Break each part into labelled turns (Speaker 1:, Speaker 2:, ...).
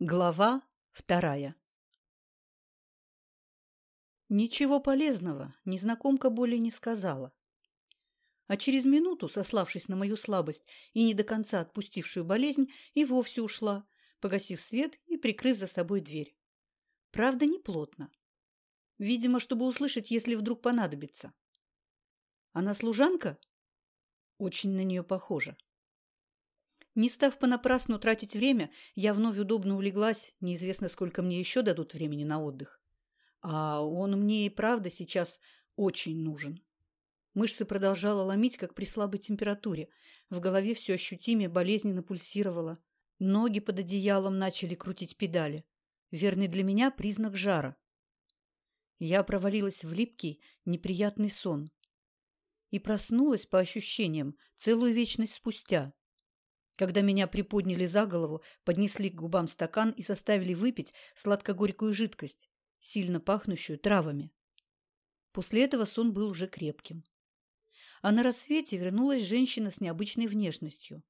Speaker 1: Глава вторая Ничего полезного незнакомка более не сказала. А через минуту, сославшись на мою слабость и не до конца отпустившую болезнь, и вовсе ушла, погасив свет и прикрыв за собой дверь. Правда, не плотно. Видимо, чтобы услышать, если вдруг понадобится. Она служанка? Очень на нее похожа. Не став понапрасну тратить время, я вновь удобно улеглась, неизвестно, сколько мне еще дадут времени на отдых. А он мне и правда сейчас очень нужен. Мышцы продолжала ломить, как при слабой температуре. В голове все ощутимее болезненно пульсировало. Ноги под одеялом начали крутить педали. Верный для меня признак жара. Я провалилась в липкий, неприятный сон. И проснулась, по ощущениям, целую вечность спустя когда меня приподняли за голову, поднесли к губам стакан и заставили выпить сладко-горькую жидкость, сильно пахнущую травами. После этого сон был уже крепким. А на рассвете вернулась женщина с необычной внешностью.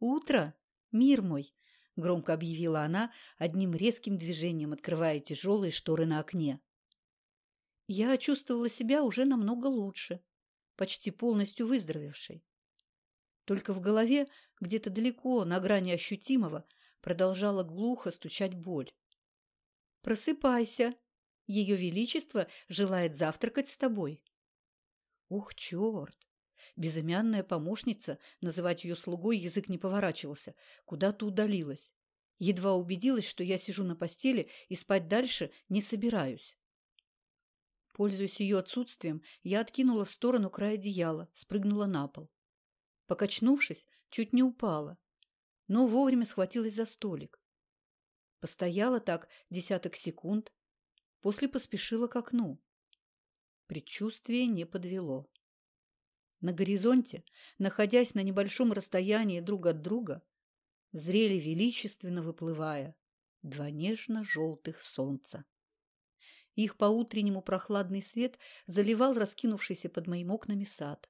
Speaker 1: «Утро, мир мой!» – громко объявила она, одним резким движением открывая тяжелые шторы на окне. Я чувствовала себя уже намного лучше, почти полностью выздоровевшей. Только в голове, где-то далеко, на грани ощутимого, продолжала глухо стучать боль. «Просыпайся! Ее Величество желает завтракать с тобой!» «Ух, черт!» Безымянная помощница, называть ее слугой язык не поворачивался, куда-то удалилась. Едва убедилась, что я сижу на постели и спать дальше не собираюсь. Пользуясь ее отсутствием, я откинула в сторону край одеяла, спрыгнула на пол. Покачнувшись, чуть не упала, но вовремя схватилась за столик. Постояла так десяток секунд, после поспешила к окну. Предчувствие не подвело. На горизонте, находясь на небольшом расстоянии друг от друга, зрели величественно выплывая два нежно-желтых солнца. Их по-утреннему прохладный свет заливал раскинувшийся под моими окнами сад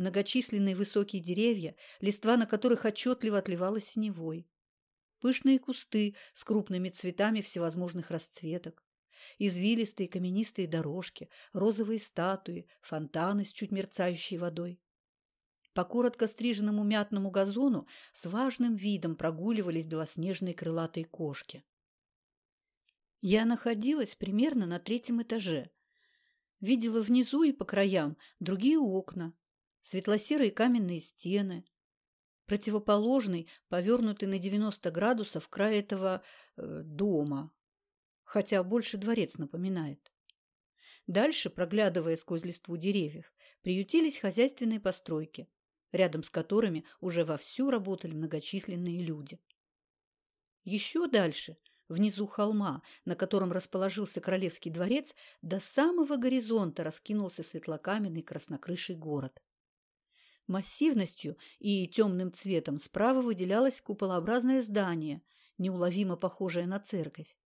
Speaker 1: многочисленные высокие деревья, листва на которых отчетливо отливала синевой, пышные кусты с крупными цветами всевозможных расцветок, извилистые каменистые дорожки, розовые статуи, фонтаны с чуть мерцающей водой. По коротко стриженному мятному газону с важным видом прогуливались белоснежные крылатые кошки. Я находилась примерно на третьем этаже. Видела внизу и по краям другие окна, светло-серые каменные стены, противоположный, повернутый на 90 градусов край этого э, дома, хотя больше дворец напоминает. Дальше, проглядывая сквозь листву деревьев, приютились хозяйственные постройки, рядом с которыми уже вовсю работали многочисленные люди. Еще дальше, внизу холма, на котором расположился королевский дворец, до самого горизонта раскинулся светлокаменный краснокрыший город. Массивностью и темным цветом справа выделялось куполообразное здание, неуловимо похожее на церковь.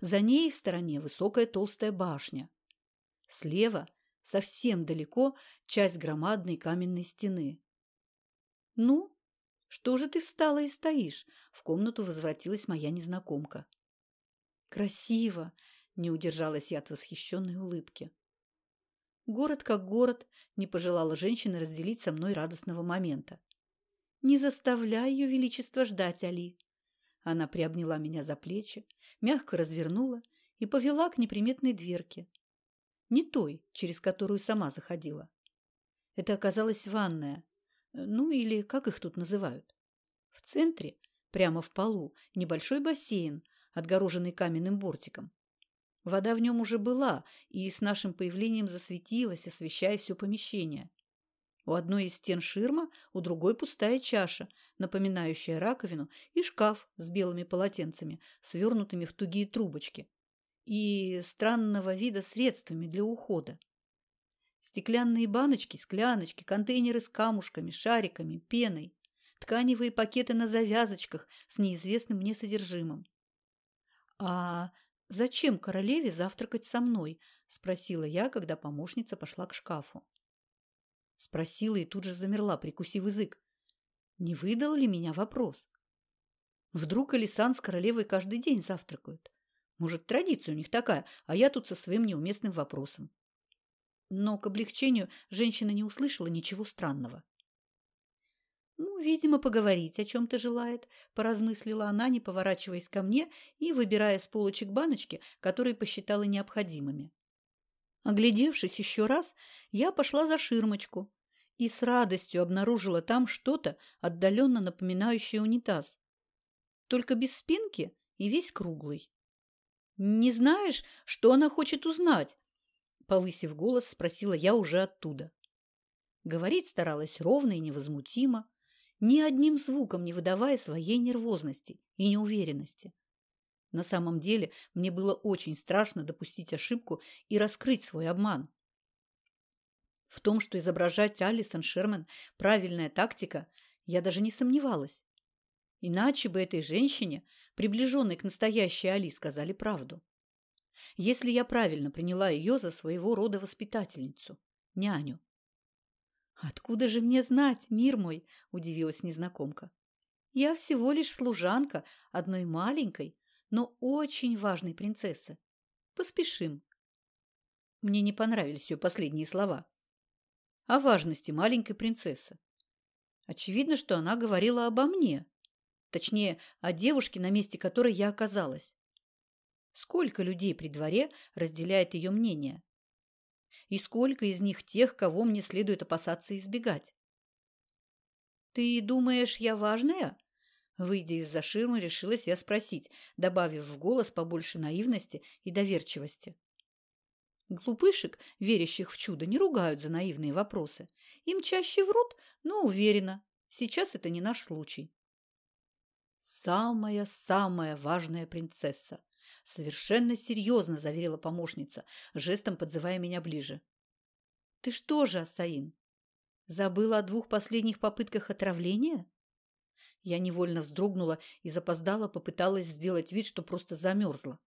Speaker 1: За ней в стороне высокая толстая башня. Слева, совсем далеко, часть громадной каменной стены. «Ну, что же ты встала и стоишь?» В комнату возвратилась моя незнакомка. «Красиво!» – не удержалась я от восхищенной улыбки. Город как город, не пожелала женщина разделить со мной радостного момента. «Не заставляй ее величество ждать, Али!» Она приобняла меня за плечи, мягко развернула и повела к неприметной дверке. Не той, через которую сама заходила. Это оказалась ванная, ну или как их тут называют. В центре, прямо в полу, небольшой бассейн, отгороженный каменным бортиком. Вода в нем уже была и с нашим появлением засветилась, освещая все помещение. У одной из стен ширма, у другой пустая чаша, напоминающая раковину, и шкаф с белыми полотенцами, свернутыми в тугие трубочки, и странного вида средствами для ухода. Стеклянные баночки, скляночки, контейнеры с камушками, шариками, пеной, тканевые пакеты на завязочках с неизвестным мне содержимым. А «Зачем королеве завтракать со мной?» – спросила я, когда помощница пошла к шкафу. Спросила и тут же замерла, прикусив язык. Не выдал ли меня вопрос? Вдруг Алисан с королевой каждый день завтракают. Может, традиция у них такая, а я тут со своим неуместным вопросом. Но к облегчению женщина не услышала ничего странного. «Ну, видимо, поговорить о чем-то желает», – поразмыслила она, не поворачиваясь ко мне и выбирая с полочек баночки, которые посчитала необходимыми. Оглядевшись еще раз, я пошла за ширмочку и с радостью обнаружила там что-то, отдаленно напоминающее унитаз. Только без спинки и весь круглый. «Не знаешь, что она хочет узнать?» Повысив голос, спросила я уже оттуда. Говорить старалась ровно и невозмутимо, ни одним звуком не выдавая своей нервозности и неуверенности. На самом деле мне было очень страшно допустить ошибку и раскрыть свой обман. В том, что изображать Алисон Шерман – правильная тактика, я даже не сомневалась. Иначе бы этой женщине, приближенной к настоящей Али, сказали правду. Если я правильно приняла ее за своего рода воспитательницу, няню. «Откуда же мне знать, мир мой?» – удивилась незнакомка. «Я всего лишь служанка одной маленькой, но очень важной принцессы. Поспешим». Мне не понравились ее последние слова. О важности маленькой принцессы. Очевидно, что она говорила обо мне. Точнее, о девушке, на месте которой я оказалась. Сколько людей при дворе разделяет ее мнение? И сколько из них тех, кого мне следует опасаться и избегать. «Ты думаешь, я важная?» Выйдя из-за ширмы, решилась я спросить, добавив в голос побольше наивности и доверчивости. Глупышек, верящих в чудо, не ругают за наивные вопросы. Им чаще врут, но уверена, сейчас это не наш случай. Самая-самая важная принцесса. Совершенно серьезно заверила помощница, жестом подзывая меня ближе. Ты что же, Асаин, забыла о двух последних попытках отравления? Я невольно вздрогнула и запоздала попыталась сделать вид, что просто замерзла.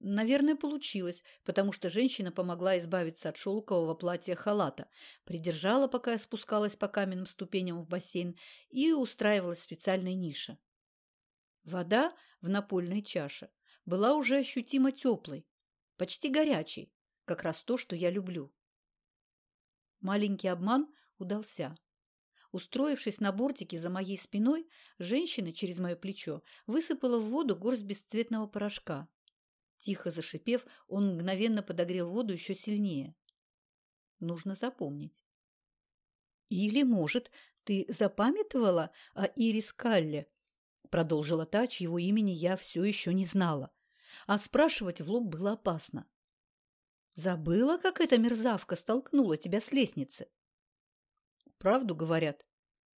Speaker 1: Наверное, получилось, потому что женщина помогла избавиться от шелкового платья-халата, придержала, пока я спускалась по каменным ступеням в бассейн и устраивалась в специальной нише. Вода в напольной чаше была уже ощутимо теплой, почти горячей, как раз то, что я люблю. Маленький обман удался. Устроившись на бортике за моей спиной, женщина через мое плечо высыпала в воду горсть бесцветного порошка. Тихо зашипев, он мгновенно подогрел воду еще сильнее. Нужно запомнить. «Или, может, ты запамятовала о Ирис Калле?» Продолжила та, чьего имени я все еще не знала а спрашивать в лоб было опасно. Забыла, как эта мерзавка столкнула тебя с лестницы? Правду говорят.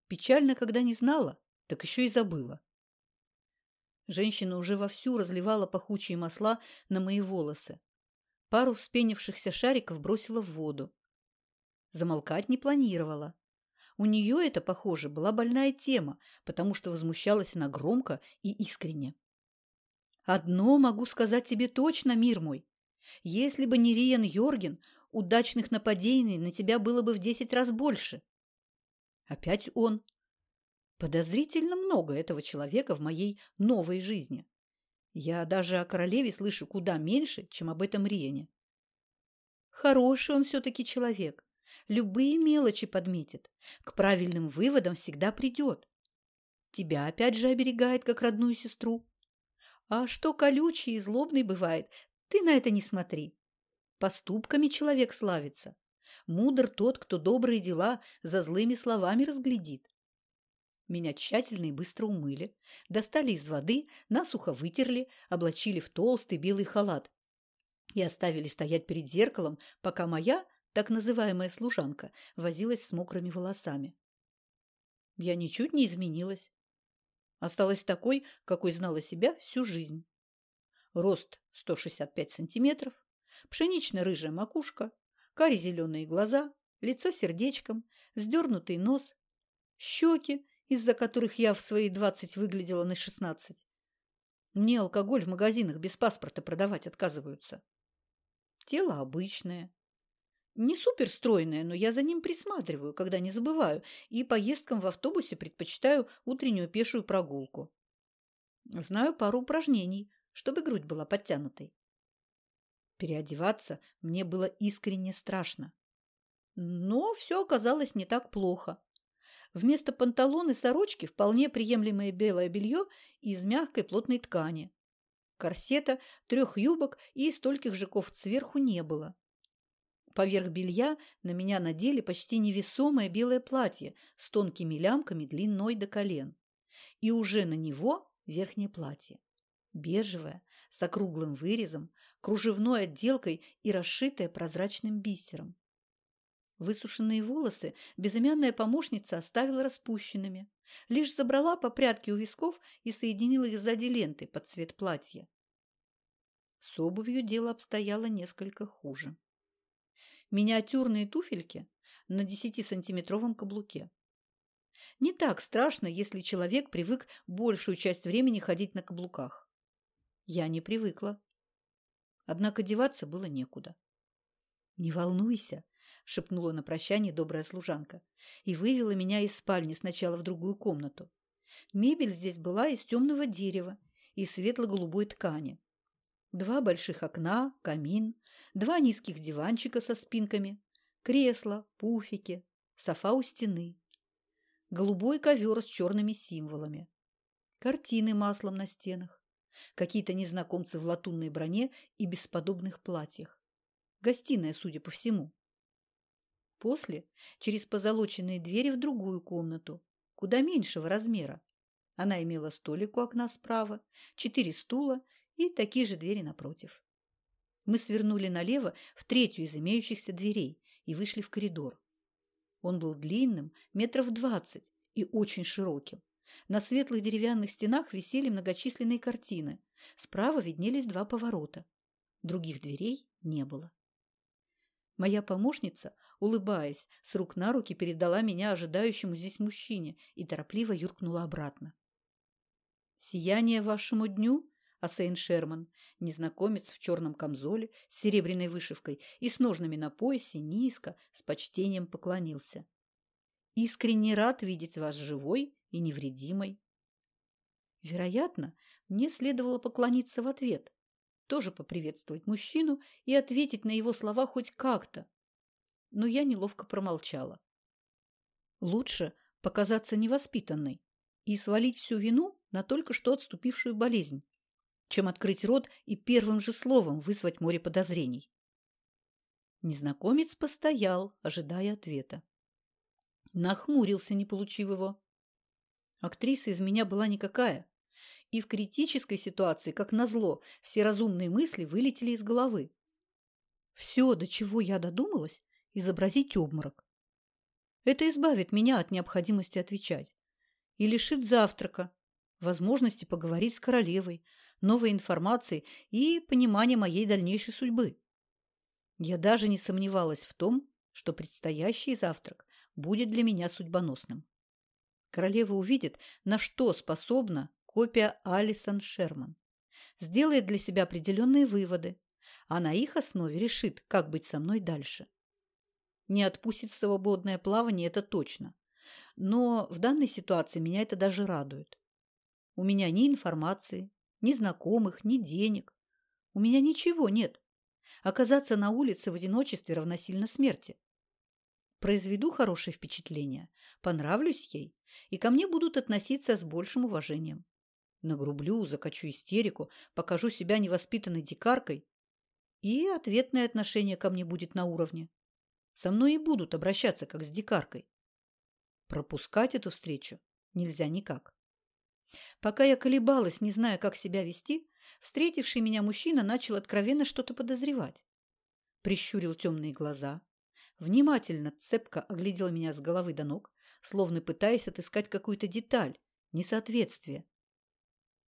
Speaker 1: Печально, когда не знала, так еще и забыла. Женщина уже вовсю разливала пахучие масла на мои волосы. Пару вспенившихся шариков бросила в воду. Замолкать не планировала. У нее это, похоже, была больная тема, потому что возмущалась она громко и искренне. Одно могу сказать тебе точно, мир мой. Если бы не Риен Йорген, удачных нападений на тебя было бы в десять раз больше. Опять он. Подозрительно много этого человека в моей новой жизни. Я даже о королеве слышу куда меньше, чем об этом Риене. Хороший он все-таки человек. Любые мелочи подметит. К правильным выводам всегда придет. Тебя опять же оберегает, как родную сестру. А что колючий и злобный бывает, ты на это не смотри. Поступками человек славится. Мудр тот, кто добрые дела за злыми словами разглядит. Меня тщательно и быстро умыли, достали из воды, насухо вытерли, облачили в толстый белый халат и оставили стоять перед зеркалом, пока моя, так называемая служанка, возилась с мокрыми волосами. Я ничуть не изменилась. Осталась такой, какой знала себя всю жизнь. Рост 165 сантиметров, пшенично-рыжая макушка, кари-зеленые глаза, лицо сердечком, вздернутый нос, щеки, из-за которых я в свои двадцать выглядела на шестнадцать. Мне алкоголь в магазинах без паспорта продавать отказываются. Тело обычное, не суперстройная, но я за ним присматриваю, когда не забываю, и поездкам в автобусе предпочитаю утреннюю пешую прогулку. Знаю пару упражнений, чтобы грудь была подтянутой. Переодеваться мне было искренне страшно. Но все оказалось не так плохо. Вместо панталон и сорочки вполне приемлемое белое белье из мягкой плотной ткани. Корсета, трех юбок и стольких жаков сверху не было. Поверх белья на меня надели почти невесомое белое платье с тонкими лямками длиной до колен. И уже на него верхнее платье. Бежевое, с округлым вырезом, кружевной отделкой и расшитое прозрачным бисером. Высушенные волосы безымянная помощница оставила распущенными, лишь забрала по прядке у висков и соединила их сзади лентой под цвет платья. С обувью дело обстояло несколько хуже. Миниатюрные туфельки на 10-сантиметровом каблуке. Не так страшно, если человек привык большую часть времени ходить на каблуках. Я не привыкла. Однако деваться было некуда. «Не волнуйся», – шепнула на прощание добрая служанка и вывела меня из спальни сначала в другую комнату. Мебель здесь была из темного дерева и светло-голубой ткани. Два больших окна, камин, два низких диванчика со спинками, кресло, пуфики, софа у стены, голубой ковер с черными символами, картины маслом на стенах, какие-то незнакомцы в латунной броне и бесподобных платьях. Гостиная, судя по всему. После через позолоченные двери в другую комнату, куда меньшего размера. Она имела столик у окна справа, четыре стула и такие же двери напротив. Мы свернули налево в третью из имеющихся дверей и вышли в коридор. Он был длинным, метров двадцать, и очень широким. На светлых деревянных стенах висели многочисленные картины. Справа виднелись два поворота. Других дверей не было. Моя помощница, улыбаясь, с рук на руки передала меня ожидающему здесь мужчине и торопливо юркнула обратно. «Сияние вашему дню, Асейн Шерман, незнакомец в черном камзоле с серебряной вышивкой и с ножнами на поясе, низко, с почтением поклонился. «Искренне рад видеть вас живой и невредимой». Вероятно, мне следовало поклониться в ответ, тоже поприветствовать мужчину и ответить на его слова хоть как-то. Но я неловко промолчала. Лучше показаться невоспитанной и свалить всю вину на только что отступившую болезнь, чем открыть рот и первым же словом вызвать море подозрений. Незнакомец постоял, ожидая ответа. Нахмурился, не получив его. Актриса из меня была никакая, и в критической ситуации, как назло, все разумные мысли вылетели из головы. Все, до чего я додумалась, изобразить обморок. Это избавит меня от необходимости отвечать и лишит завтрака, возможности поговорить с королевой, новой информации и понимания моей дальнейшей судьбы. Я даже не сомневалась в том, что предстоящий завтрак будет для меня судьбоносным. Королева увидит, на что способна копия Алисон Шерман. Сделает для себя определенные выводы, а на их основе решит, как быть со мной дальше. Не отпустит свободное плавание, это точно. Но в данной ситуации меня это даже радует. У меня ни информации, ни знакомых, ни денег. У меня ничего нет. Оказаться на улице в одиночестве равносильно смерти. Произведу хорошее впечатление, понравлюсь ей, и ко мне будут относиться с большим уважением. Нагрублю, закачу истерику, покажу себя невоспитанной дикаркой, и ответное отношение ко мне будет на уровне. Со мной и будут обращаться, как с дикаркой. Пропускать эту встречу нельзя никак. Пока я колебалась, не зная, как себя вести, встретивший меня мужчина начал откровенно что-то подозревать. Прищурил темные глаза, внимательно, цепко оглядел меня с головы до ног, словно пытаясь отыскать какую-то деталь, несоответствие.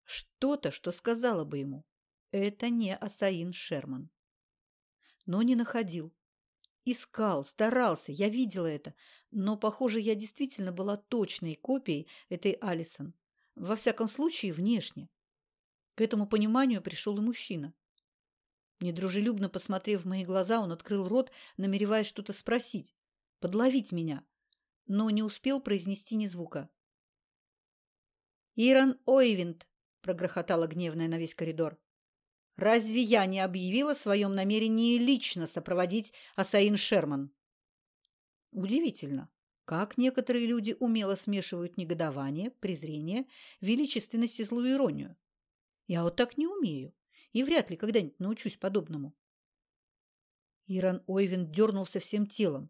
Speaker 1: Что-то, что сказала бы ему. Это не Асаин Шерман. Но не находил. Искал, старался, я видела это, но, похоже, я действительно была точной копией этой Алисон. Во всяком случае, внешне. К этому пониманию пришел и мужчина. Недружелюбно посмотрев в мои глаза, он открыл рот, намереваясь что-то спросить, подловить меня, но не успел произнести ни звука. «Иран Ойвинд!» – прогрохотала гневная на весь коридор. «Разве я не объявила о своем намерении лично сопроводить Асаин Шерман?» Удивительно, как некоторые люди умело смешивают негодование, презрение, величественность и злую иронию. Я вот так не умею и вряд ли когда-нибудь научусь подобному. Иран Ойвин дернулся всем телом,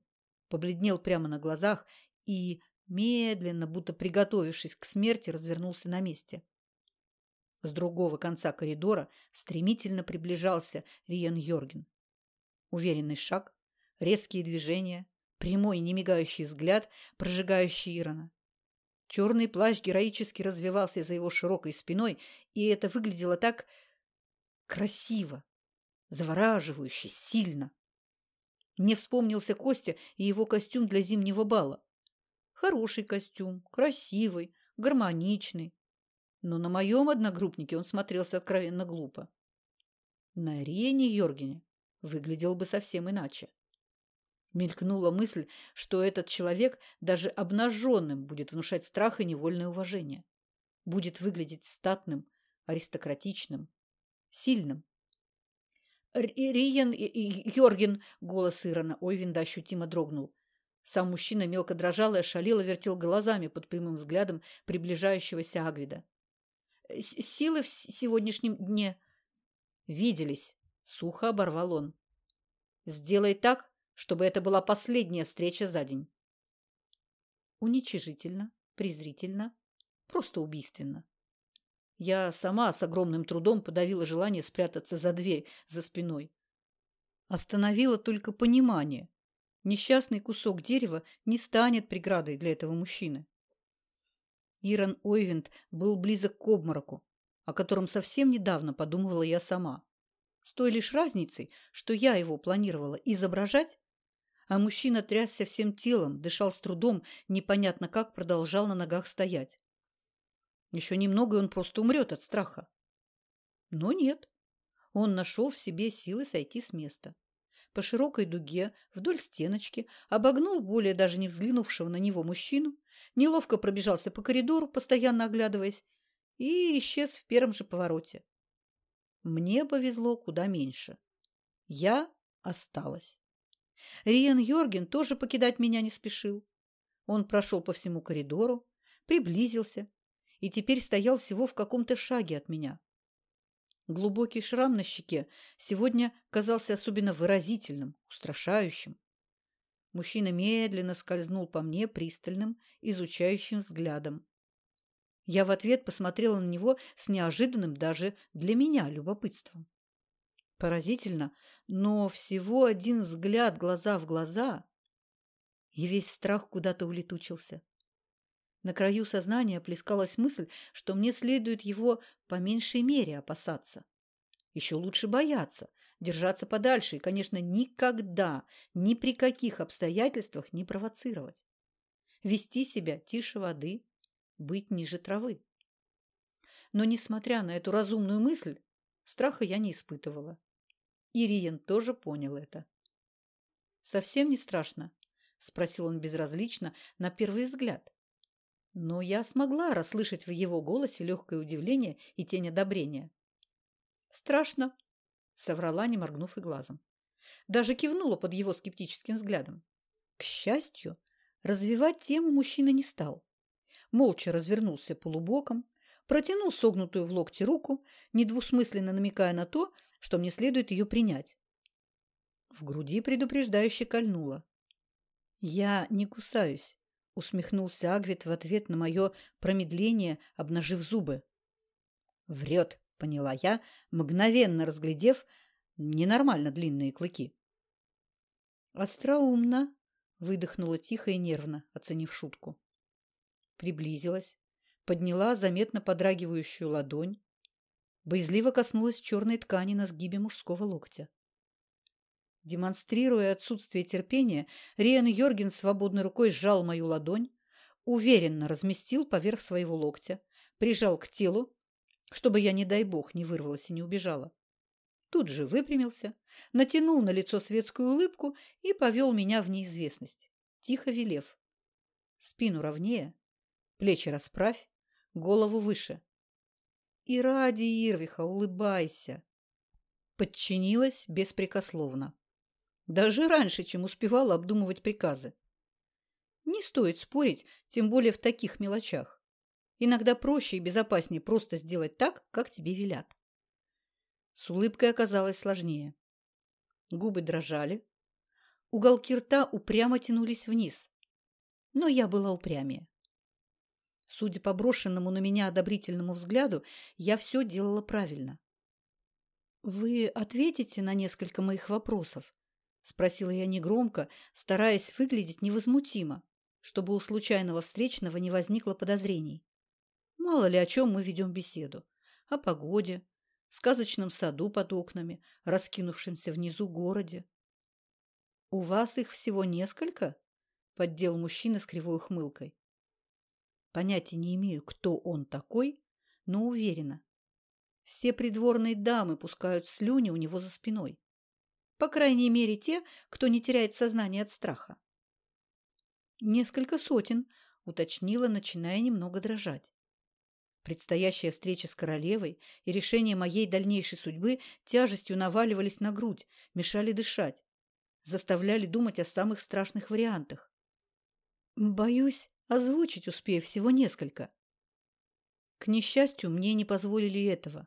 Speaker 1: побледнел прямо на глазах и, медленно, будто приготовившись к смерти, развернулся на месте. С другого конца коридора стремительно приближался Риен Йорген. Уверенный шаг, резкие движения, прямой, немигающий взгляд, прожигающий Ирана. Черный плащ героически развивался за его широкой спиной, и это выглядело так красиво, завораживающе, сильно. Мне вспомнился Костя и его костюм для зимнего бала. Хороший костюм, красивый, гармоничный. Но на моем одногруппнике он смотрелся откровенно глупо. На Риене Йоргене выглядел бы совсем иначе. Мелькнула мысль, что этот человек даже обнаженным будет внушать страх и невольное уважение. Будет выглядеть статным, аристократичным, сильным. «Риен Йорген!» — голос Ирона Ойвинда ощутимо дрогнул. Сам мужчина мелко дрожал и ошалело вертел глазами под прямым взглядом приближающегося Агвида. «Силы в сегодняшнем дне...» «Виделись!» — сухо оборвал он. «Сделай так, чтобы это была последняя встреча за день. Уничижительно, презрительно, просто убийственно. Я сама с огромным трудом подавила желание спрятаться за дверь за спиной. Остановила только понимание. Несчастный кусок дерева не станет преградой для этого мужчины. Иран Ойвент был близок к обмороку, о котором совсем недавно подумывала я сама. С той лишь разницей, что я его планировала изображать, а мужчина трясся всем телом, дышал с трудом, непонятно как продолжал на ногах стоять. Еще немного, и он просто умрет от страха. Но нет. Он нашел в себе силы сойти с места. По широкой дуге, вдоль стеночки, обогнул более даже не взглянувшего на него мужчину, неловко пробежался по коридору, постоянно оглядываясь, и исчез в первом же повороте. Мне повезло куда меньше. Я осталась. Риен Йорген тоже покидать меня не спешил. Он прошел по всему коридору, приблизился и теперь стоял всего в каком-то шаге от меня. Глубокий шрам на щеке сегодня казался особенно выразительным, устрашающим. Мужчина медленно скользнул по мне пристальным, изучающим взглядом. Я в ответ посмотрела на него с неожиданным даже для меня любопытством. Поразительно, но всего один взгляд глаза в глаза, и весь страх куда-то улетучился. На краю сознания плескалась мысль, что мне следует его по меньшей мере опасаться. Еще лучше бояться, держаться подальше и, конечно, никогда, ни при каких обстоятельствах не провоцировать. Вести себя тише воды, быть ниже травы. Но, несмотря на эту разумную мысль, страха я не испытывала. Ириен тоже понял это. «Совсем не страшно?» – спросил он безразлично на первый взгляд. Но я смогла расслышать в его голосе легкое удивление и тень одобрения. «Страшно», – соврала, не моргнув и глазом. Даже кивнула под его скептическим взглядом. К счастью, развивать тему мужчина не стал. Молча развернулся полубоком, протянул согнутую в локте руку, недвусмысленно намекая на то, что мне следует ее принять. В груди предупреждающе кольнуло. «Я не кусаюсь», — усмехнулся Агвит в ответ на мое промедление, обнажив зубы. «Врет», — поняла я, мгновенно разглядев ненормально длинные клыки. «Остроумно», — выдохнула тихо и нервно, оценив шутку. Приблизилась, подняла заметно подрагивающую ладонь, боязливо коснулась черной ткани на сгибе мужского локтя. Демонстрируя отсутствие терпения, Риан Йорген свободной рукой сжал мою ладонь, уверенно разместил поверх своего локтя, прижал к телу, чтобы я, не дай бог, не вырвалась и не убежала. Тут же выпрямился, натянул на лицо светскую улыбку и повел меня в неизвестность, тихо велев. Спину ровнее, плечи расправь, голову выше. И ради Ирвиха улыбайся. Подчинилась беспрекословно. Даже раньше, чем успевала обдумывать приказы. Не стоит спорить, тем более в таких мелочах. Иногда проще и безопаснее просто сделать так, как тебе велят. С улыбкой оказалось сложнее. Губы дрожали. Уголки рта упрямо тянулись вниз. Но я была упрямее. Судя по брошенному на меня одобрительному взгляду, я все делала правильно. «Вы ответите на несколько моих вопросов?» – спросила я негромко, стараясь выглядеть невозмутимо, чтобы у случайного встречного не возникло подозрений. Мало ли о чем мы ведем беседу. О погоде, сказочном саду под окнами, раскинувшемся внизу городе. «У вас их всего несколько?» – поддел мужчина с кривой ухмылкой. Понятия не имею, кто он такой, но уверена. Все придворные дамы пускают слюни у него за спиной. По крайней мере, те, кто не теряет сознание от страха. «Несколько сотен», – уточнила, начиная немного дрожать. Предстоящая встреча с королевой и решение моей дальнейшей судьбы тяжестью наваливались на грудь, мешали дышать, заставляли думать о самых страшных вариантах. Боюсь, озвучить успею всего несколько. К несчастью, мне не позволили этого.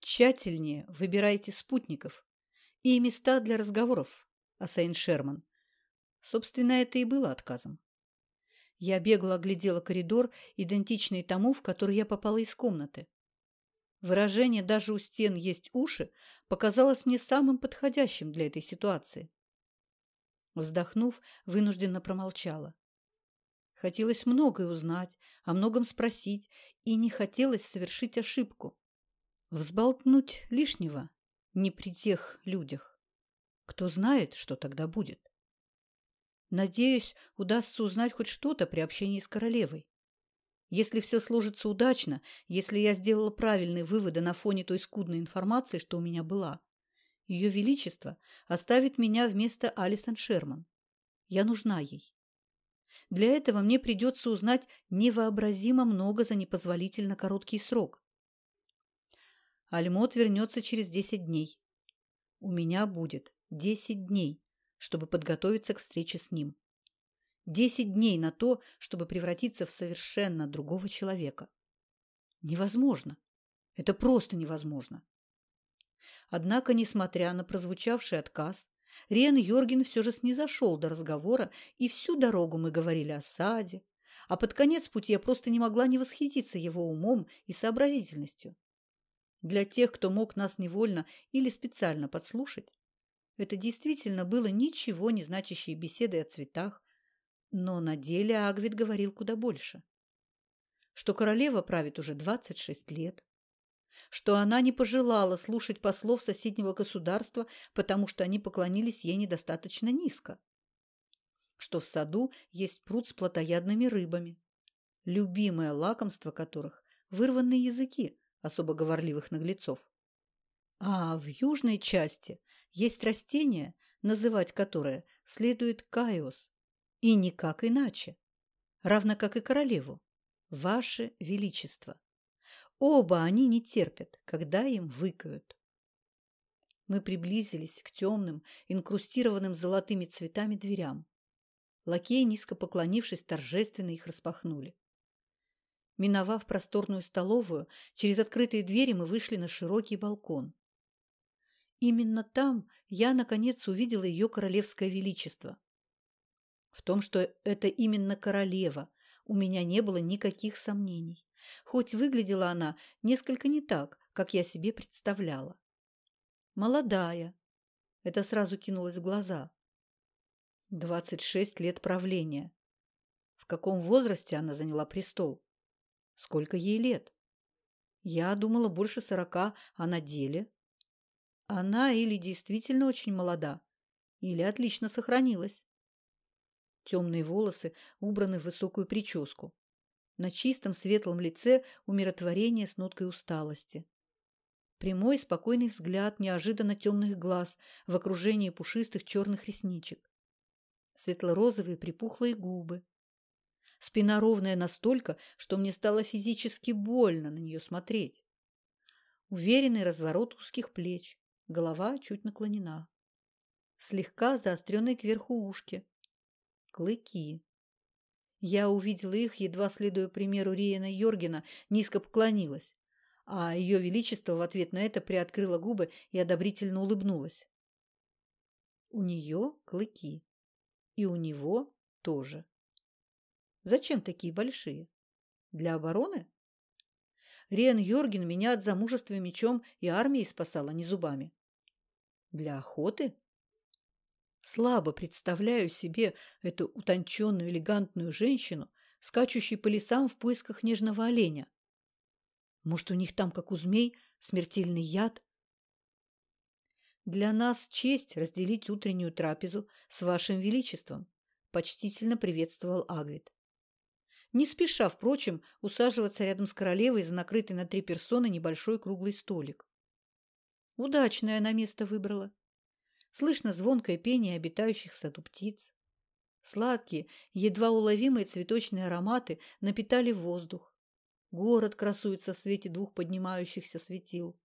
Speaker 1: Тщательнее выбирайте спутников и места для разговоров, Асайн Шерман. Собственно, это и было отказом. Я бегло оглядела коридор, идентичный тому, в который я попала из комнаты. Выражение «даже у стен есть уши» показалось мне самым подходящим для этой ситуации. Вздохнув, вынужденно промолчала. Хотелось многое узнать, о многом спросить, и не хотелось совершить ошибку. Взболтнуть лишнего не при тех людях. Кто знает, что тогда будет. Надеюсь, удастся узнать хоть что-то при общении с королевой. Если все сложится удачно, если я сделала правильные выводы на фоне той скудной информации, что у меня была, ее Величество оставит меня вместо Алисон Шерман. Я нужна ей. Для этого мне придется узнать невообразимо много за непозволительно короткий срок. Альмот вернется через десять дней. У меня будет десять дней, чтобы подготовиться к встрече с ним. Десять дней на то, чтобы превратиться в совершенно другого человека. Невозможно. Это просто невозможно. Однако, несмотря на прозвучавший отказ, Риен Йорген все же снизошел до разговора, и всю дорогу мы говорили о саде, а под конец пути я просто не могла не восхититься его умом и сообразительностью. Для тех, кто мог нас невольно или специально подслушать, это действительно было ничего не значащей беседой о цветах, но на деле Агвит говорил куда больше. Что королева правит уже 26 лет, что она не пожелала слушать послов соседнего государства, потому что они поклонились ей недостаточно низко, что в саду есть пруд с плотоядными рыбами, любимое лакомство которых – вырванные языки особо говорливых наглецов. А в южной части есть растение, называть которое следует кайос, и никак иначе, равно как и королеву, ваше величество. Оба они не терпят, когда им выкают. Мы приблизились к темным, инкрустированным золотыми цветами дверям. Лакеи, низко поклонившись, торжественно их распахнули. Миновав просторную столовую, через открытые двери мы вышли на широкий балкон. Именно там я, наконец, увидела ее королевское величество. В том, что это именно королева, у меня не было никаких сомнений. Хоть выглядела она несколько не так, как я себе представляла. Молодая. Это сразу кинулось в глаза. Двадцать шесть лет правления. В каком возрасте она заняла престол? Сколько ей лет? Я думала больше сорока, а на деле она или действительно очень молода, или отлично сохранилась. Темные волосы убраны в высокую прическу. На чистом светлом лице умиротворение с ноткой усталости. Прямой спокойный взгляд неожиданно темных глаз в окружении пушистых черных ресничек. Светло-розовые припухлые губы. Спина ровная настолько, что мне стало физически больно на нее смотреть. Уверенный разворот узких плеч, голова чуть наклонена. Слегка заостренные кверху ушки. Клыки. Я увидела их, едва следуя примеру Риена Йоргена, низко поклонилась, а ее величество в ответ на это приоткрыло губы и одобрительно улыбнулась. У нее клыки. И у него тоже. Зачем такие большие? Для обороны? Риен Йорген меня от замужества мечом и армией спасал, а не зубами. Для охоты? Слабо представляю себе эту утонченную, элегантную женщину, скачущей по лесам в поисках нежного оленя. Может, у них там, как у змей, смертельный яд? Для нас честь разделить утреннюю трапезу с вашим величеством, почтительно приветствовал Агвит. Не спеша, впрочем, усаживаться рядом с королевой за накрытый на три персоны небольшой круглый столик. Удачное она место выбрала. Слышно звонкое пение обитающих в саду птиц. Сладкие, едва уловимые цветочные ароматы напитали воздух. Город красуется в свете двух поднимающихся светил.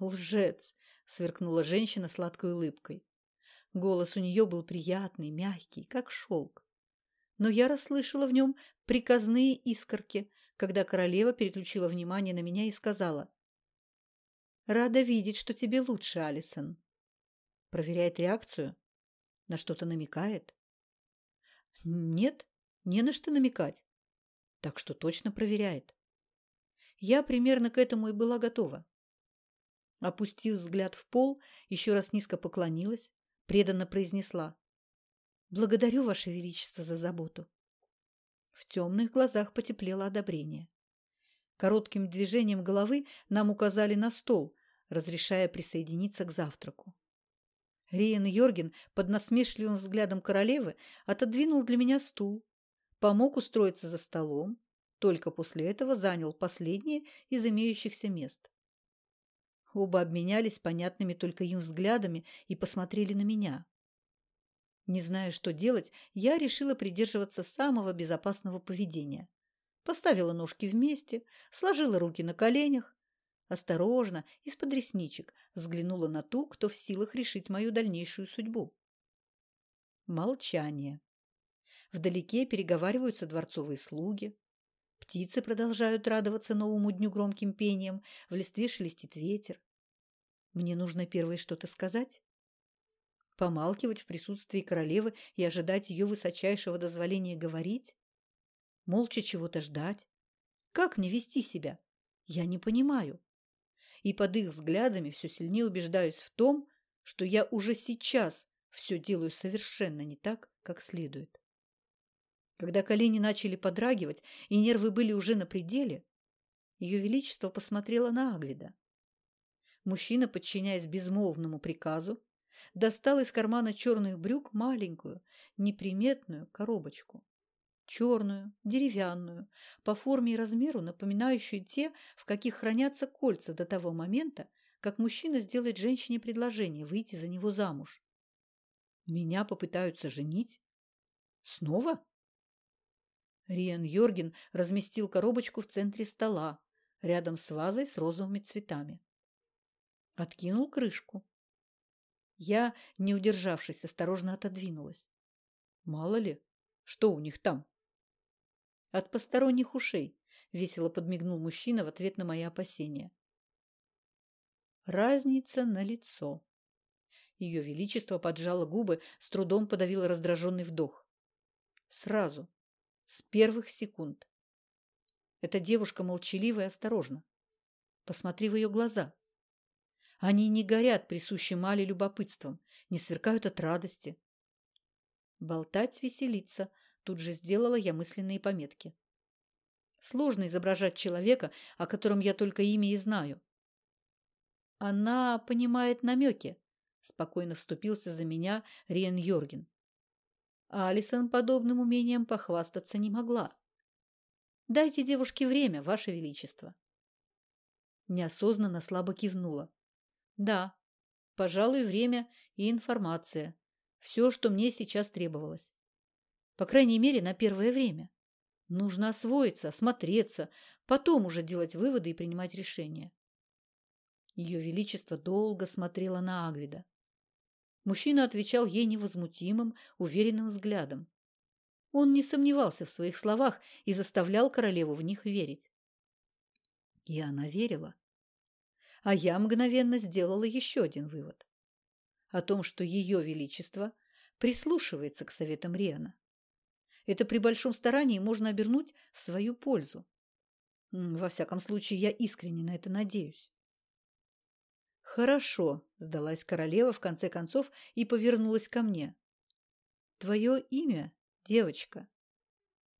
Speaker 1: «Лжец!» — сверкнула женщина сладкой улыбкой. Голос у нее был приятный, мягкий, как шелк. Но я расслышала в нем приказные искорки, когда королева переключила внимание на меня и сказала. «Рада видеть, что тебе лучше, Алисон. Проверяет реакцию? На что-то намекает? Нет, не на что намекать. Так что точно проверяет. Я примерно к этому и была готова. Опустив взгляд в пол, еще раз низко поклонилась, преданно произнесла. «Благодарю, Ваше Величество, за заботу». В темных глазах потеплело одобрение. Коротким движением головы нам указали на стол, разрешая присоединиться к завтраку. Риен Йорген под насмешливым взглядом королевы отодвинул для меня стул, помог устроиться за столом, только после этого занял последнее из имеющихся мест. Оба обменялись понятными только им взглядами и посмотрели на меня. Не зная, что делать, я решила придерживаться самого безопасного поведения. Поставила ножки вместе, сложила руки на коленях, Осторожно, из-под ресничек, взглянула на ту, кто в силах решить мою дальнейшую судьбу. Молчание. Вдалеке переговариваются дворцовые слуги. Птицы продолжают радоваться новому дню громким пением, в листве шелестит ветер. Мне нужно первое что-то сказать? Помалкивать в присутствии королевы и ожидать ее высочайшего дозволения говорить? Молча чего-то ждать? Как мне вести себя? Я не понимаю и под их взглядами все сильнее убеждаюсь в том, что я уже сейчас все делаю совершенно не так, как следует. Когда колени начали подрагивать и нервы были уже на пределе, ее Величество посмотрело на Агвида. Мужчина, подчиняясь безмолвному приказу, достал из кармана черных брюк маленькую, неприметную коробочку черную, деревянную, по форме и размеру напоминающую те, в каких хранятся кольца до того момента, как мужчина сделает женщине предложение выйти за него замуж. Меня попытаются женить? Снова? Риан Йорген разместил коробочку в центре стола, рядом с вазой с розовыми цветами. Откинул крышку. Я, не удержавшись, осторожно отодвинулась. Мало ли, что у них там? От посторонних ушей, весело подмигнул мужчина в ответ на мои опасения. Разница на лицо. Ее Величество поджало губы, с трудом подавило раздраженный вдох. Сразу, с первых секунд. Эта девушка молчалива и осторожна. Посмотри в ее глаза. Они не горят присущим Али любопытством, не сверкают от радости. Болтать веселиться, Тут же сделала я мысленные пометки. Сложно изображать человека, о котором я только имя и знаю. Она понимает намеки, спокойно вступился за меня Риен Йорген. Алисон подобным умением похвастаться не могла. Дайте девушке время, Ваше Величество. Неосознанно слабо кивнула. Да, пожалуй, время и информация. Все, что мне сейчас требовалось. По крайней мере, на первое время. Нужно освоиться, осмотреться, потом уже делать выводы и принимать решения. Ее Величество долго смотрела на Агвида. Мужчина отвечал ей невозмутимым, уверенным взглядом. Он не сомневался в своих словах и заставлял королеву в них верить. И она верила. А я мгновенно сделала еще один вывод. О том, что ее величество прислушивается к советам Риана. Это при большом старании можно обернуть в свою пользу. Во всяком случае, я искренне на это надеюсь. «Хорошо», – сдалась королева в конце концов и повернулась ко мне. «Твое имя, девочка?»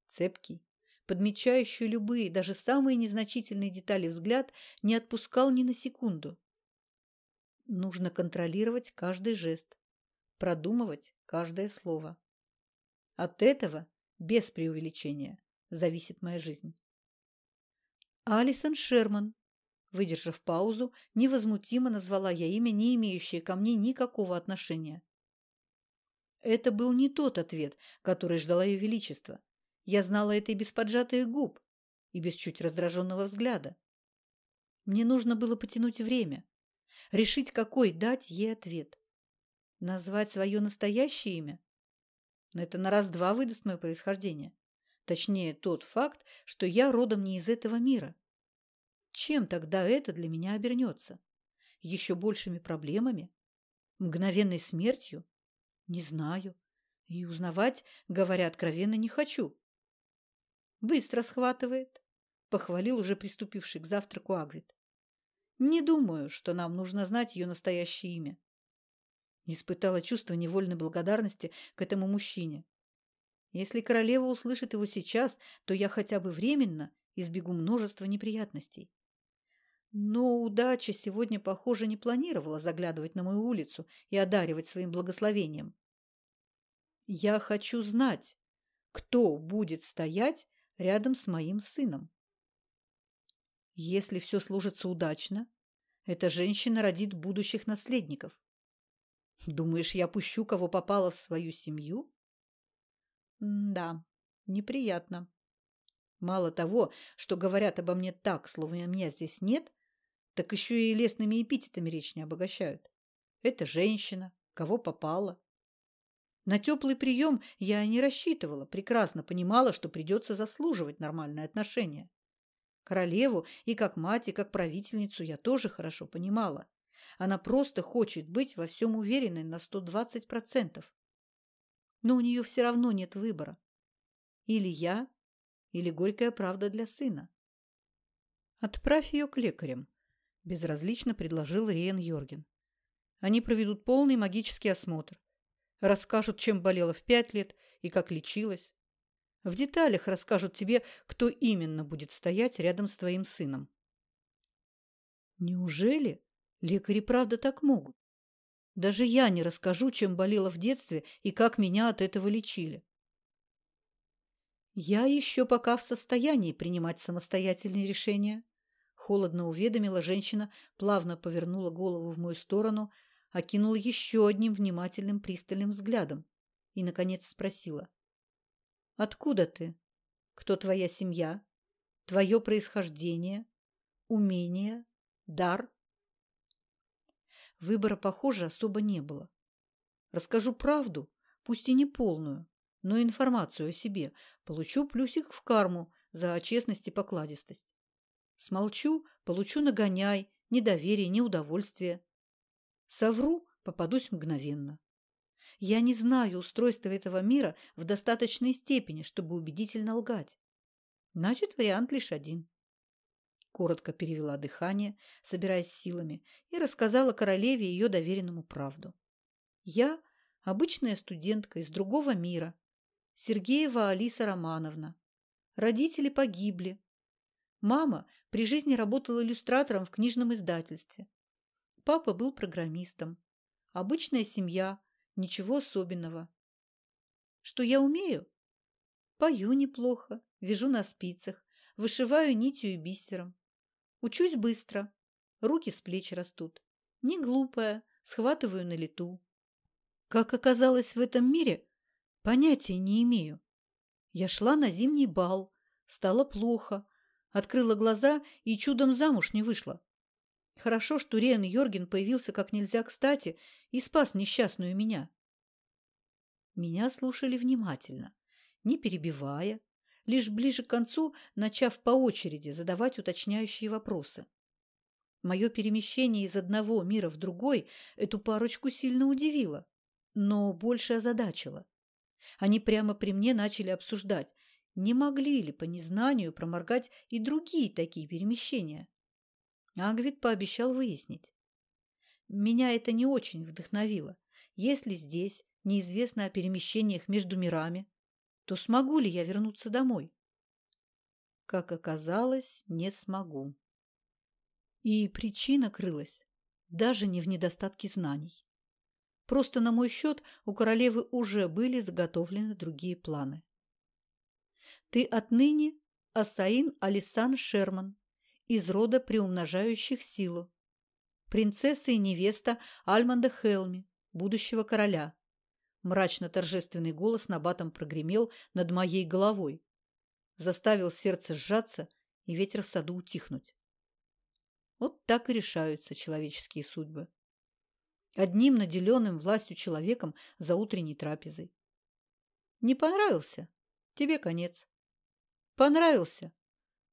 Speaker 1: Цепкий, подмечающий любые, даже самые незначительные детали взгляд, не отпускал ни на секунду. Нужно контролировать каждый жест, продумывать каждое слово. От этого, без преувеличения, зависит моя жизнь. Алисон Шерман, выдержав паузу, невозмутимо назвала я имя, не имеющее ко мне никакого отношения. Это был не тот ответ, который ждала ее величество. Я знала это и без поджатых губ, и без чуть раздраженного взгляда. Мне нужно было потянуть время, решить, какой дать ей ответ. Назвать свое настоящее имя? Это на раз-два выдаст мое происхождение. Точнее, тот факт, что я родом не из этого мира. Чем тогда это для меня обернется? Еще большими проблемами? Мгновенной смертью? Не знаю. И узнавать, говоря откровенно, не хочу. Быстро схватывает, похвалил уже приступивший к завтраку Агвит. Не думаю, что нам нужно знать ее настоящее имя. Испытала чувство невольной благодарности к этому мужчине. Если королева услышит его сейчас, то я хотя бы временно избегу множества неприятностей. Но удача сегодня, похоже, не планировала заглядывать на мою улицу и одаривать своим благословением. Я хочу знать, кто будет стоять рядом с моим сыном. Если все сложится удачно, эта женщина родит будущих наследников. Думаешь, я пущу, кого попало в свою семью? Да, неприятно. Мало того, что говорят обо мне так, словно меня здесь нет, так еще и лесными эпитетами речь не обогащают. Это женщина, кого попало. На теплый прием я не рассчитывала, прекрасно понимала, что придется заслуживать нормальное отношение. Королеву и как мать, и как правительницу я тоже хорошо понимала. Она просто хочет быть во всем уверенной на 120%. Но у нее все равно нет выбора. Или я, или горькая правда для сына. Отправь ее к лекарям, безразлично предложил Риен Йорген. Они проведут полный магический осмотр. Расскажут, чем болела в пять лет и как лечилась. В деталях расскажут тебе, кто именно будет стоять рядом с твоим сыном. Неужели лекари правда так могут? Даже я не расскажу, чем болела в детстве и как меня от этого лечили. Я еще пока в состоянии принимать самостоятельные решения. Холодно уведомила женщина, плавно повернула голову в мою сторону, окинула еще одним внимательным пристальным взглядом и, наконец, спросила. «Откуда ты? Кто твоя семья? Твое происхождение? Умение? Дар?» Выбора, похоже, особо не было. Расскажу правду, пусть и не полную, но информацию о себе. Получу плюсик в карму за честность и покладистость. Смолчу, получу нагоняй, недоверие, неудовольствие. Совру, попадусь мгновенно. Я не знаю устройства этого мира в достаточной степени, чтобы убедительно лгать. Значит, вариант лишь один. Коротко перевела дыхание, собираясь силами, и рассказала королеве ее доверенному правду. Я – обычная студентка из другого мира, Сергеева Алиса Романовна. Родители погибли. Мама при жизни работала иллюстратором в книжном издательстве. Папа был программистом. Обычная семья, ничего особенного. Что я умею? Пою неплохо, вяжу на спицах, вышиваю нитью и бисером. Учусь быстро, руки с плеч растут. Не глупая, схватываю на лету. Как оказалось в этом мире, понятия не имею. Я шла на зимний бал, стало плохо, открыла глаза и чудом замуж не вышла. Хорошо, что Риан Йорген появился как нельзя кстати и спас несчастную меня. Меня слушали внимательно, не перебивая, лишь ближе к концу начав по очереди задавать уточняющие вопросы. Мое перемещение из одного мира в другой эту парочку сильно удивило, но больше озадачило. Они прямо при мне начали обсуждать, не могли ли по незнанию проморгать и другие такие перемещения. Агвит пообещал выяснить. Меня это не очень вдохновило. Если здесь неизвестно о перемещениях между мирами, то смогу ли я вернуться домой? Как оказалось, не смогу. И причина крылась даже не в недостатке знаний. Просто на мой счет у королевы уже были заготовлены другие планы. Ты отныне Асаин Алисан Шерман, из рода приумножающих силу. Принцесса и невеста Альманда Хелми, будущего короля. Мрачно-торжественный голос набатом прогремел над моей головой. Заставил сердце сжаться и ветер в саду утихнуть. Вот так и решаются человеческие судьбы. Одним наделенным властью человеком за утренней трапезой. Не понравился? Тебе конец. Понравился?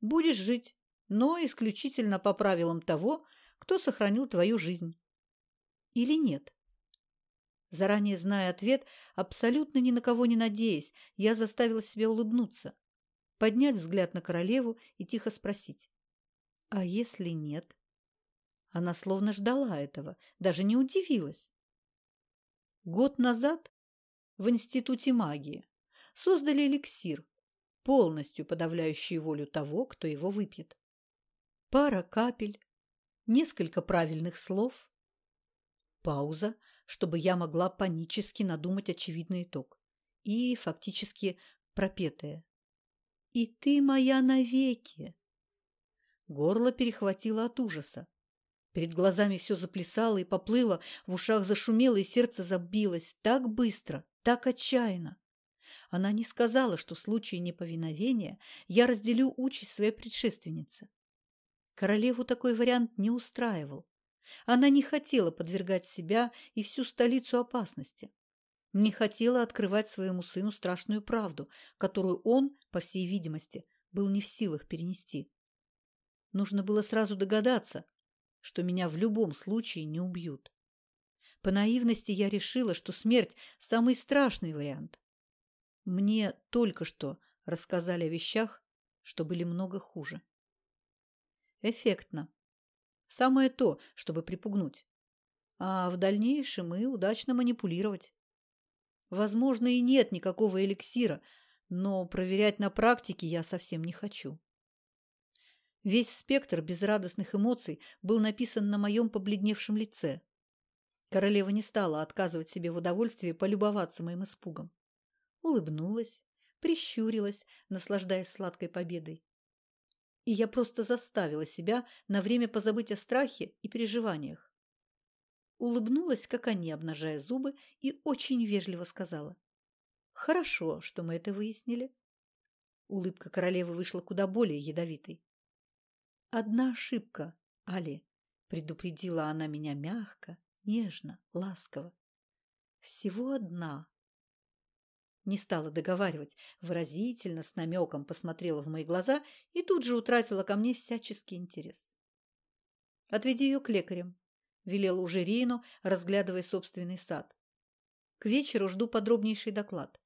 Speaker 1: Будешь жить, но исключительно по правилам того, кто сохранил твою жизнь. Или нет? Заранее зная ответ, абсолютно ни на кого не надеясь, я заставила себя улыбнуться, поднять взгляд на королеву и тихо спросить. А если нет? Она словно ждала этого, даже не удивилась. Год назад в Институте магии создали эликсир, полностью подавляющий волю того, кто его выпьет. Пара капель, несколько правильных слов, пауза, чтобы я могла панически надумать очевидный итог, и фактически пропетое. «И ты моя навеки!» Горло перехватило от ужаса. Перед глазами все заплясало и поплыло, в ушах зашумело, и сердце забилось так быстро, так отчаянно. Она не сказала, что в случае неповиновения я разделю участь своей предшественницы. Королеву такой вариант не устраивал. Она не хотела подвергать себя и всю столицу опасности. Не хотела открывать своему сыну страшную правду, которую он, по всей видимости, был не в силах перенести. Нужно было сразу догадаться, что меня в любом случае не убьют. По наивности я решила, что смерть – самый страшный вариант. Мне только что рассказали о вещах, что были много хуже. Эффектно. Самое то, чтобы припугнуть. А в дальнейшем и удачно манипулировать. Возможно, и нет никакого эликсира, но проверять на практике я совсем не хочу. Весь спектр безрадостных эмоций был написан на моем побледневшем лице. Королева не стала отказывать себе в удовольствии полюбоваться моим испугом улыбнулась, прищурилась, наслаждаясь сладкой победой. И я просто заставила себя на время позабыть о страхе и переживаниях. Улыбнулась, как они, обнажая зубы, и очень вежливо сказала. «Хорошо, что мы это выяснили». Улыбка королевы вышла куда более ядовитой. «Одна ошибка, Али», — предупредила она меня мягко, нежно, ласково. «Всего одна, не стала договаривать, выразительно, с намеком посмотрела в мои глаза и тут же утратила ко мне всяческий интерес. «Отведи ее к лекарям», – велела уже Рину, разглядывая собственный сад. «К вечеру жду подробнейший доклад.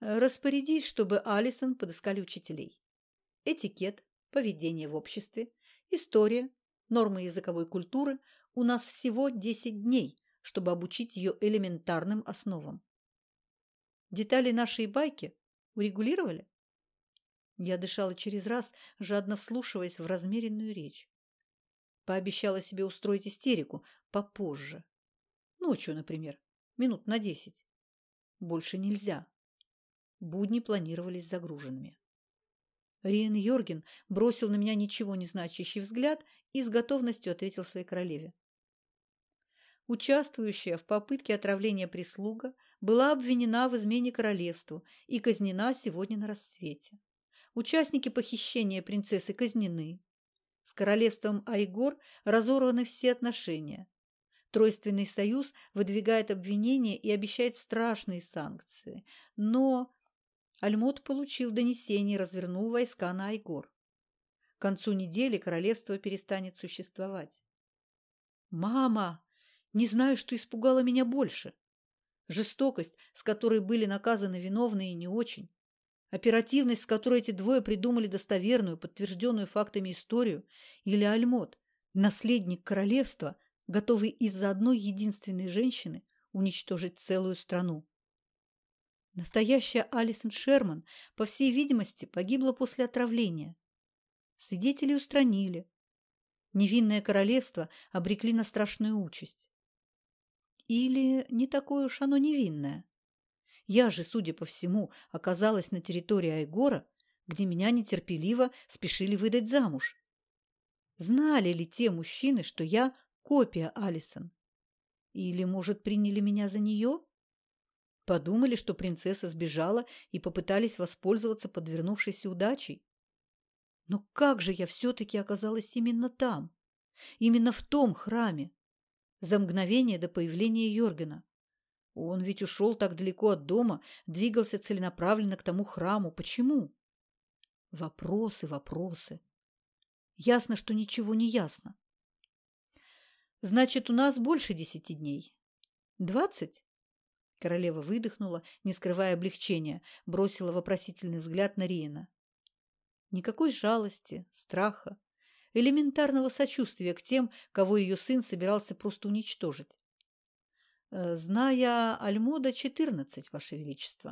Speaker 1: Распорядись, чтобы Алисон подыскали учителей. Этикет, поведение в обществе, история, нормы языковой культуры. У нас всего 10 дней, чтобы обучить ее элементарным основам. Детали нашей байки урегулировали? Я дышала через раз, жадно вслушиваясь в размеренную речь. Пообещала себе устроить истерику попозже. Ночью, например, минут на десять. Больше нельзя. Будни планировались загруженными. Риен Йорген бросил на меня ничего не значащий взгляд и с готовностью ответил своей королеве. Участвующая в попытке отравления прислуга, была обвинена в измене королевству и казнена сегодня на рассвете. Участники похищения принцессы казнены. С королевством Айгор разорваны все отношения. Тройственный союз выдвигает обвинения и обещает страшные санкции. Но Альмот получил донесение и развернул войска на Айгор. К концу недели королевство перестанет существовать. «Мама! Не знаю, что испугало меня больше. Жестокость, с которой были наказаны виновные, не очень. Оперативность, с которой эти двое придумали достоверную, подтвержденную фактами историю, или Альмот, наследник королевства, готовый из-за одной единственной женщины уничтожить целую страну. Настоящая Алисон Шерман, по всей видимости, погибла после отравления. Свидетелей устранили. Невинное королевство обрекли на страшную участь. Или не такое уж оно невинное? Я же, судя по всему, оказалась на территории Айгора, где меня нетерпеливо спешили выдать замуж. Знали ли те мужчины, что я копия Алисон? Или, может, приняли меня за нее? Подумали, что принцесса сбежала и попытались воспользоваться подвернувшейся удачей? Но как же я все-таки оказалась именно там? Именно в том храме? За мгновение до появления Йоргена. Он ведь ушел так далеко от дома, двигался целенаправленно к тому храму. Почему? Вопросы, вопросы. Ясно, что ничего не ясно. Значит, у нас больше десяти дней. Двадцать? Королева выдохнула, не скрывая облегчения, бросила вопросительный взгляд на Риена. Никакой жалости, страха, элементарного сочувствия к тем, кого ее сын собирался просто уничтожить. Э, «Зная Альмода, четырнадцать, Ваше Величество».